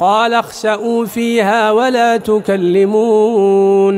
قال اخسأوا فيها ولا تكلمون